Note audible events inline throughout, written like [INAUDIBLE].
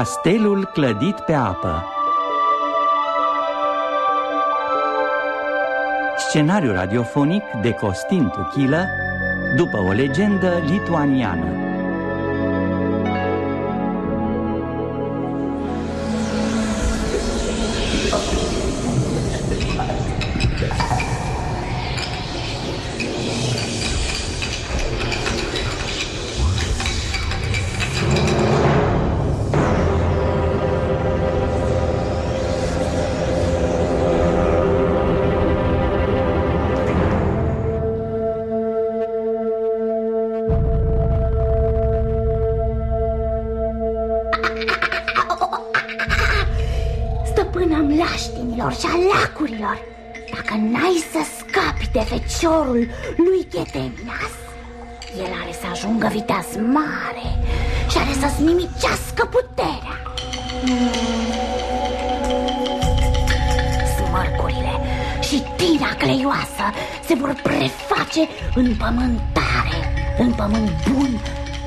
Castelul clădit pe apă. Scenariu radiofonic de Costin Tuchilă După o legendă lituaniană feciorul lui Ghedeminas El are să ajungă viteaz mare și are să-ți nimicească puterea. Smărcurile și tira cleioasă se vor preface în pământare În pământ bun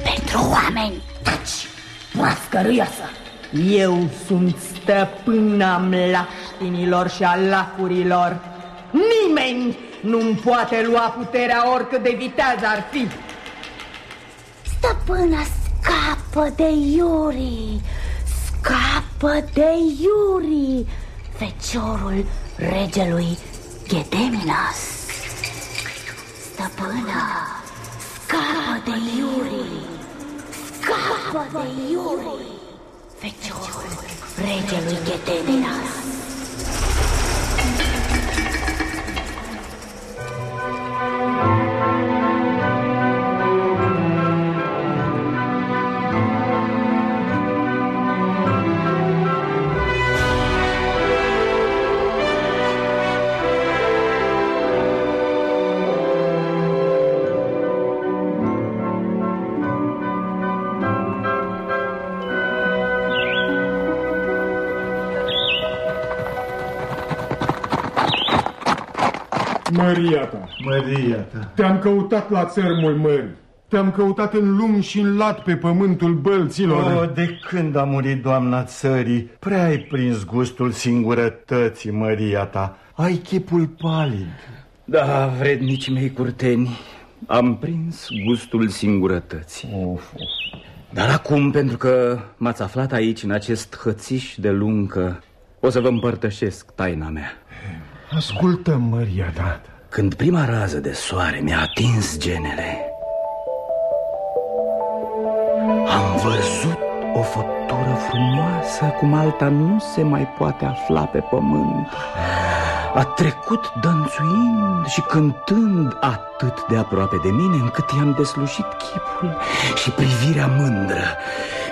pentru oameni. Taci, moască râioasă Eu sunt stăpâna mlaștinilor și a lacurilor. Nimeni nu-mi poate lua puterea oricât de viteaz ar fi. Stăpâna scapă de Iuri Scapă de Iuri Feciorul regelui Ghedeminas Stăpâna Scapă de Iuri Scapă de Iuri Feciorul regelui Ghedeminas Maria ta. Maria ta. Te-am căutat la țărmul mării. Te-am căutat în lung și în lat pe pământul bălților. Oh, de când a murit doamna țării, prea ai prins gustul singurătății, Maria ta. Ai chipul palid. Da, vrednici mei curteni, am prins gustul singurătății. Of, of. Dar acum, pentru că m-ați aflat aici, în acest hățiș de luncă, o să vă împărtășesc taina mea. Ascultă, Maria ta. Când prima rază de soare mi-a atins genele, am văzut o făptură frumoasă cum alta nu se mai poate afla pe pământ. A trecut dănțuind și cântând atât de aproape de mine încât i-am deslușit chipul și privirea mândră.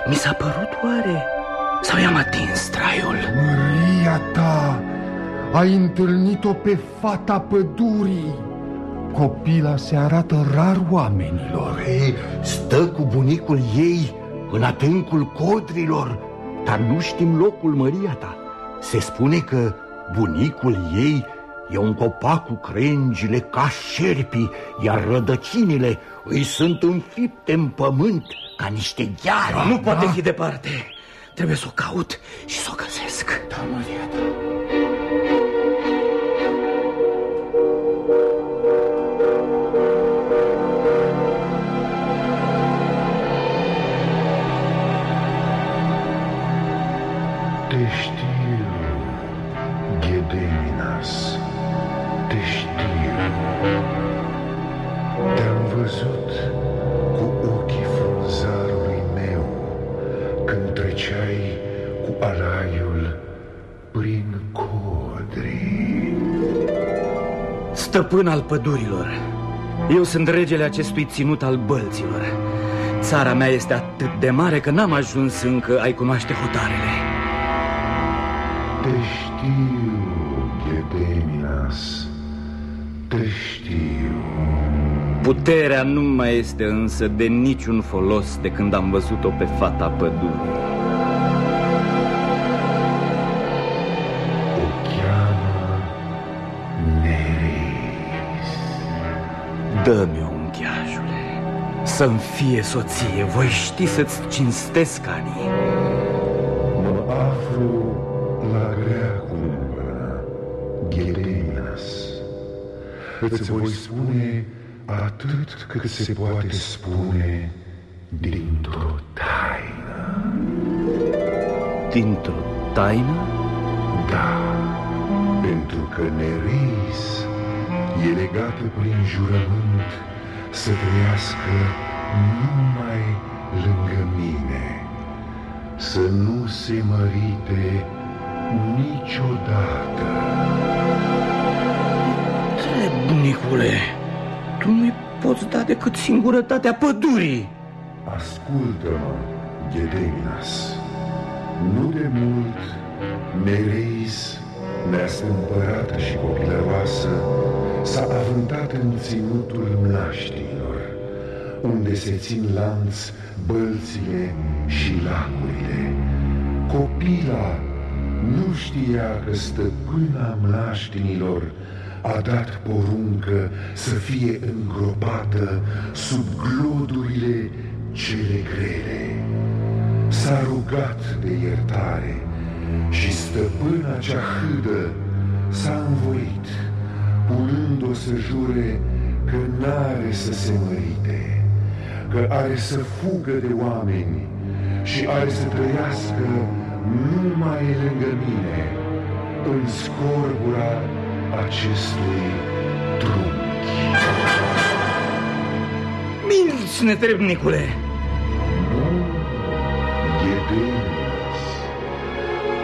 Mi s-a părut oare sau i-am atins traiul? Maria ta! Ai întâlnit-o pe fata pădurii. Copila se arată rar oamenilor. Ei, stă cu bunicul ei în atâncul codrilor, dar nu știm locul măria ta. Se spune că bunicul ei e un copac cu crengile ca șerpii, iar rădăcinile îi sunt înfipte în pământ ca niște gheare. Nu poate da? fi departe. Trebuie să o caut și să o găsesc. Da, Maria ta. Stăpân al pădurilor Eu sunt regele acestui ținut al bălților. Țara mea este atât de mare că n-am ajuns încă ai cunoaște hotarele. Te știu, Gedeminas Puterea nu mai este însă de niciun folos de când am văzut-o pe fata pădurii. Dă-mi-o, uncheajule Să-mi fie soție Voi ști să-ți cinstesc anii. Tu la grea cumpăna, Ghedeminas. Îți voi spune atât cât se poate spune dintr-o taină. Dintr-o taină? Da, pentru că Nereis e legată prin jurământ să trăiască numai lângă mine, să nu se mărite niciodată. Înțeleg, bunicule, tu nu-i poți da decât singurătatea pădurii. Ascultă-mă, Gedeminas. Nu de mult, Nereis, neastâmpărată și copilăroasă, s-a avântat în ținutul mlaștinilor, unde se țin lanț bălțile și lacurile. Copila nu știa că stăpâna mlaștinilor a dat poruncă să fie îngropată sub glodurile cele grele. S-a rugat de iertare și stăpâna cea hâdă s-a învoit, punând-o să jure că n-are să se mărite, că are să fugă de oameni și are să trăiască numai lângă mine, în scorbura acestui trunchi. Minți, netrebnicule! Nu, Ghedenias,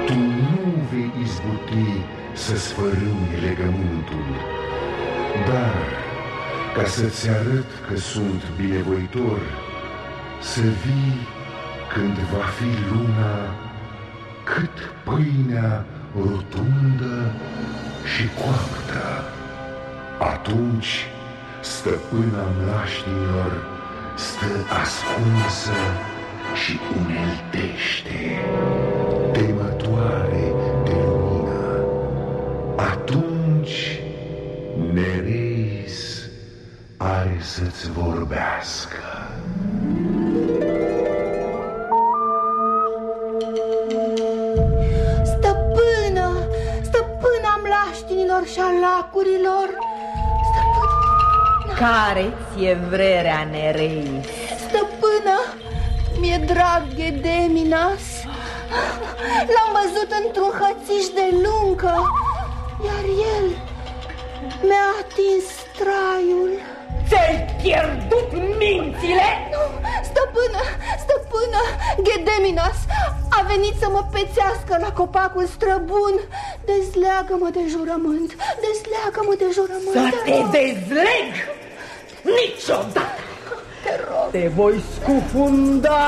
tu nu vei izbuti să sfărâmi legământul, dar ca să-ți arăt că sunt binevoitor, să vii când va fi luna cât pâinea rotundă și coaptă. Atunci stăpâna mlaștinilor stă ascunsă și uneltește, Care ți-e vrerea, Nerei? stăpână, mi-e drag Gedeminas L-am văzut într-un hățiș de luncă Iar el mi-a atins traiul Ți-ai pierdut mințile? Nu, stăpână, stăpână, Gedeminas a venit să mă pețească la copacul străbun Dezleagă-mă de jurământ, dezleagă-mă de jurământ Să te te rog. dezleg niciodată! Te rog. Te voi scufunda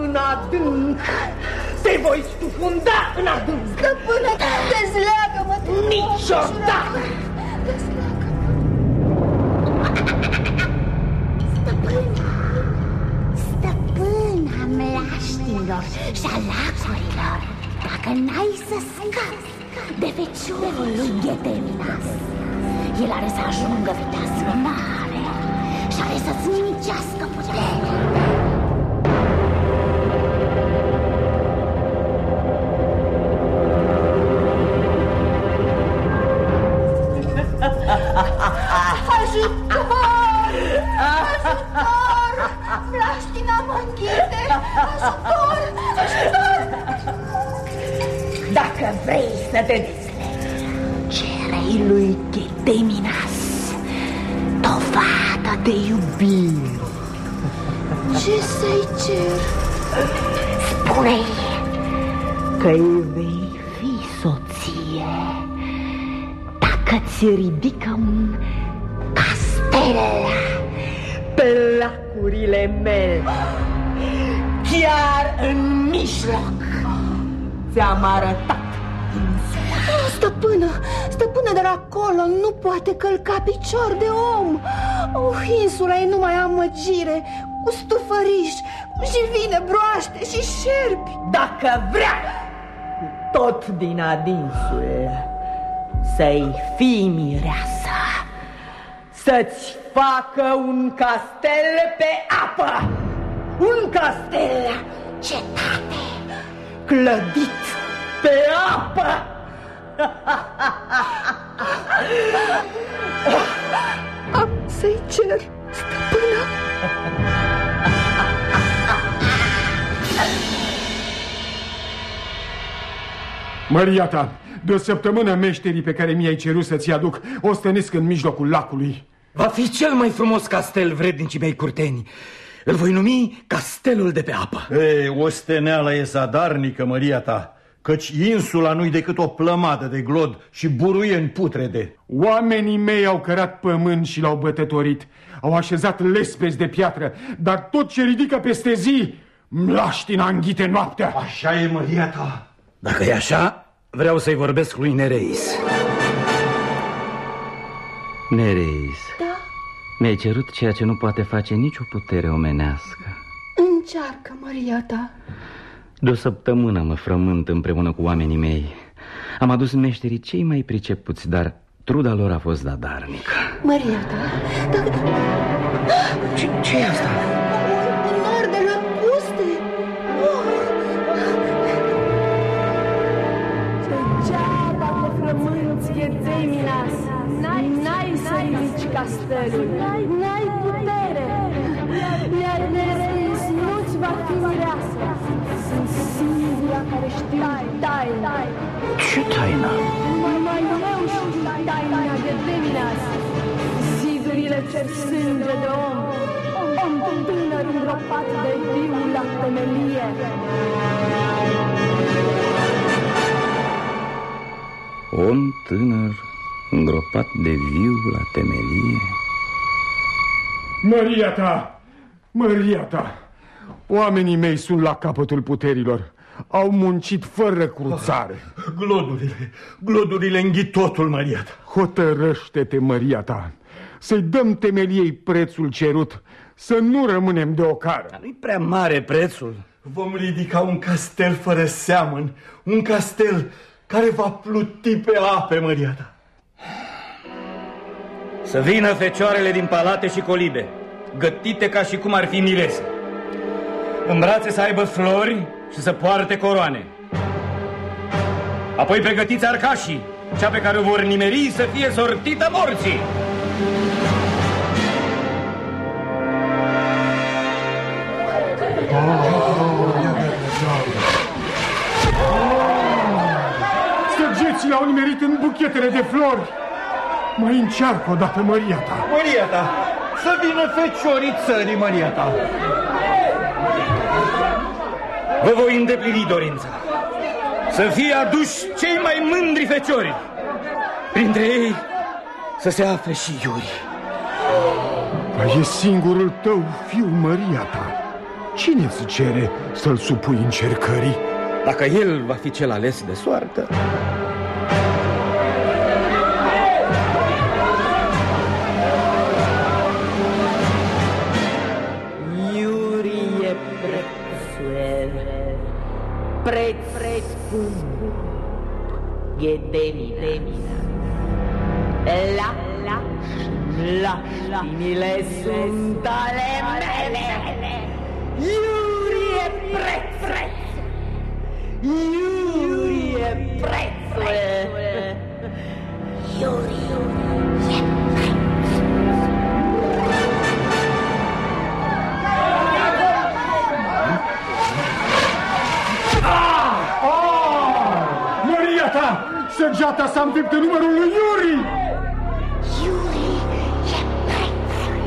în adânc! Te voi scufunda în adânc! Stăpână, dezleagă-mă te rog, Niciodată! Dezleagă-mă Stăpână Stăpâna mlaștinilor și a lacurilor Dacă n-ai să scapi de feciorul lui Ghedeminas El are să ajungă viteaz mare Și are să-ți nimicească puterea Ajutor! Ajutor! Mlaștina mă înghite! Ajutor! Ajutor! Dacă vrei să te dezlegi, cerei lui Ghedeminas dovadă de iubire. Ce să-i cer? Spune-i că îi vei fi soție dacă ți ridică un castel pe lacurile mele, chiar în mijloc. Ți-am arătat Oh, stăpână, stăpână, dar acolo nu poate călca picior de om Oh, insula e numai amăgire, cu stufăriș, și vine broaște și șerpi dacă vrea cu tot din adinsul să-i fii mireasă, să-ți facă un castel pe apă, un castel cetate clădit pe apă! Am [LAUGHS] să-i cer, stăpână. Maria ta, de o săptămână meșterii pe care mi-ai cerut să-ți aduc o stănesc în mijlocul lacului. Va fi cel mai frumos castel, vrednicii mei curteni. Îl voi numi Castelul de pe apă. Ei, osteneala e zadarnică, Maria ta, căci insula nu-i decât o plămadă de glod și buruieni putrede. Oamenii mei au cărat pământ și l-au bătătorit. Au așezat lespezi de piatră, dar tot ce ridică peste zi, mlaștina înghite noaptea. Așa e, Maria ta. Dacă e așa, vreau să-i vorbesc lui Nereis. Nereis, Da, mi-ai cerut ceea ce nu poate face nicio putere omenească. încearcă, Maria ta. De o săptămână mă frământ împreună cu oamenii mei. Am adus meșterii cei mai pricepuți, dar truda lor a fost zadarnică. Maria ta, dacă... Ce, ce e asta? Ce taină? Numai eu știu taina Ghezeminas Zidurile cer sânge de om Om tânăr îngropat de viu la temelie Om tânăr, îngropat de viu la temelie. Maria ta, Maria ta, oamenii mei sunt la capătul puterilor. Au muncit fără cruțare. Glodurile, glodurile înghit totul, Maria ta. Hotărăște-te, Maria ta, să-i dăm temeliei prețul cerut, să nu rămânem de ocară. Nu-i prea mare prețul. Vom ridica un castel fără seamăn, un castel care va pluti pe ape, Maria ta. Să vină fecioarele din palate și colibe, gătite ca și cum ar fi mirese. În brațe să aibă flori și să poarte coroane. Apoi pregătiți arcașii, cea pe care o vor nimeri să fie sortită morții. Săgețile au nimerit în buchetele de flori. Mai încearcă odată, Maria ta. Maria ta, să vină feciorii țării, Maria ta. Vă voi îndeplini dorința. Să fie aduși cei mai mândri feciori. Printre ei să se afle și Iuri. Dar e singurul tău fiu, Maria ta. Cine îți cere să-l supui încercării? Dacă el va fi cel ales de soartă, prețul, preț, preț, scump, Ghedemina, la, la, la, laștinile sunt ale mele, Iurie preț, preț, Iurie prețul, Săgeata s-a înfipt în numărul lui Iuri! Iuri e prețul.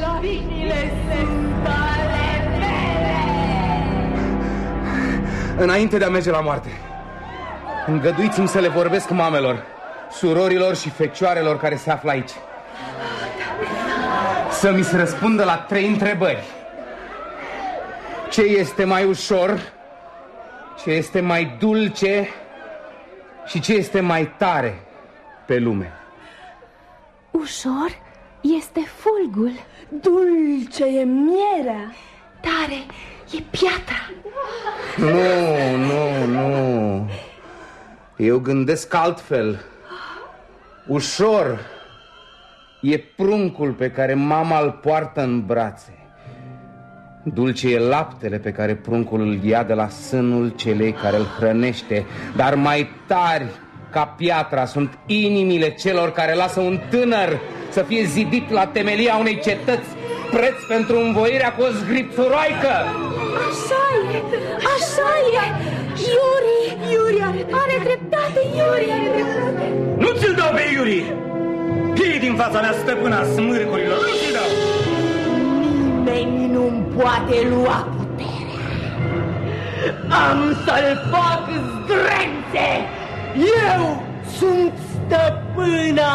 Laștinile sunt ale mele. Înainte de a merge la moarte, îngăduiți-mi să le vorbesc mamelor, surorilor și fecioarelor care se află aici. Să mi se răspundă la trei întrebări. Ce este mai ușor, ce este mai dulce și ce este mai tare pe lume? Ușor este fulgul, dulce e mierea, tare e piatra. Nu, nu, nu. Eu gândesc altfel. Ușor e pruncul pe care mama îl poartă în brațe. Dulce e laptele pe care pruncul îl ia de la sânul celei care îl hrănește, dar mai tari ca piatra sunt inimile celor care lasă un tânăr să fie zidit la temelia unei cetăți, preț pentru învoirea cu o zgripsuroaică. Așa e, așa e! Iuri! Iuri are, are dreptate, Iuri are dreptate! Nu ți-l dau pe Iuri! Piei din fața mea stăpâna smârgurilor, nu ți-l dau! Nimeni nu-mi poate lua puterea. Am să-l fac zdrențe! Eu sunt stăpâna!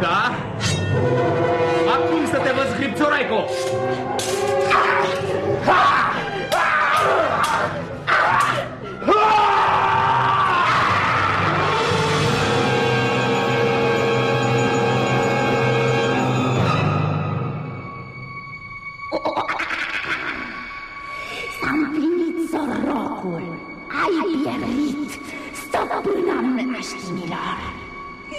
Da? Acum să te văd, Scripțoraico! S-a împlinit sorocul. Ai pierit, stăpâna mlaștinilor.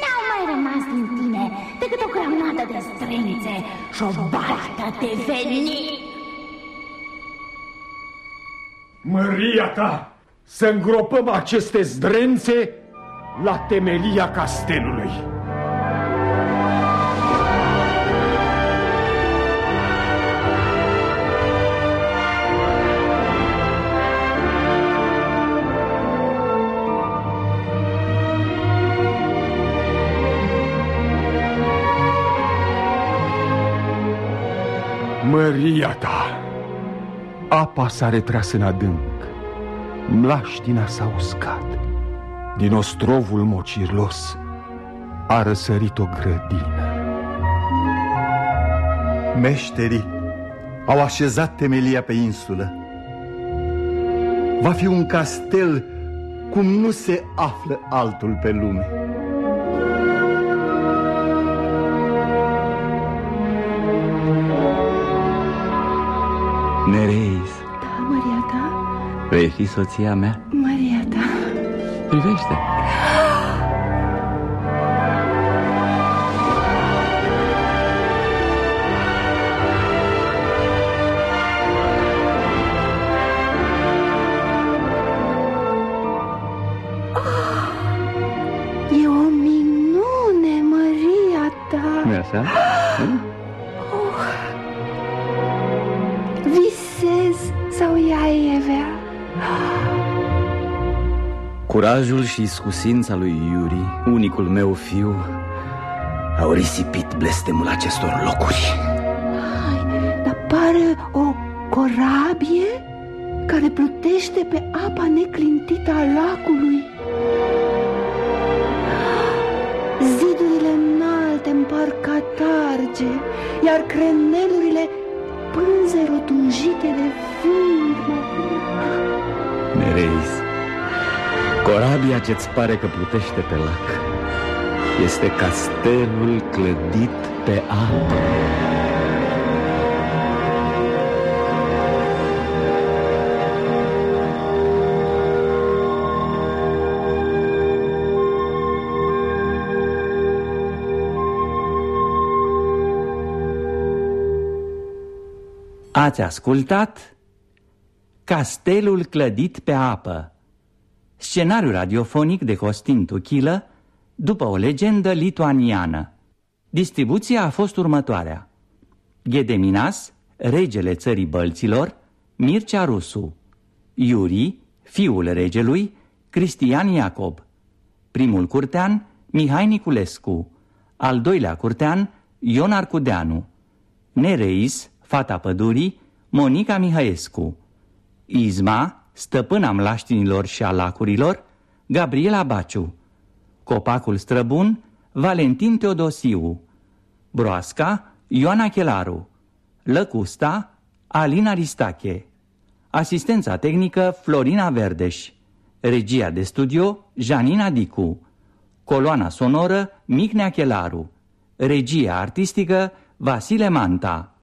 N-au mai rămas din tine decât o grămadă de strânțe și o baltă de venin. Măria ta, să îngropăm aceste zdrențe la temelia castelului. Măria ta, apa s-a retras în adânc, mlaștina s-a uscat, din ostrovul mocirlos a răsărit o grădină. Meșterii au așezat temelia pe insulă. Va fi un castel cum nu se află altul pe lume. Nereis, Da, Maria ta, vei fi soția mea? Maria ta. Privește! Curajul și iscusința lui Iuri, unicul meu fiu, au risipit blestemul acestor locuri. Hai, dar pare o corabie care plutește pe apa neclintită a lacului. Zidurile înalte împar catarge, iar crenelurile pânze rotunjite de vânt. Nereis, corabia ce-ți pare că plutește pe lac este castelul clădit pe apă. Ați ascultat Castelul clădit pe apă Scenariu radiofonic de Costin Tuchilă după o legendă lituaniană. Distribuția a fost următoarea. Ghedeminas, regele țării bălților, Mircea Rusu. Iuri, fiul regelui, Cristian Iacob. Primul curtean, Mihai Niculescu. Al doilea curtean, Ion Arcudeanu. Nereis, fata pădurii, Monica Mihaescu Izma, stăpâna mlaștinilor și a lacurilor, Gabriela Baciu. Copacul străbun, Valentin Teodosiu. Broasca, Ioana Chelaru. Lăcusta, Alina Ristache. Asistența tehnică, Florina Verdeș. Regia de studio, Janina Dicu. Coloana sonoră, Micnea Chelaru. Regia artistică, Vasile Manta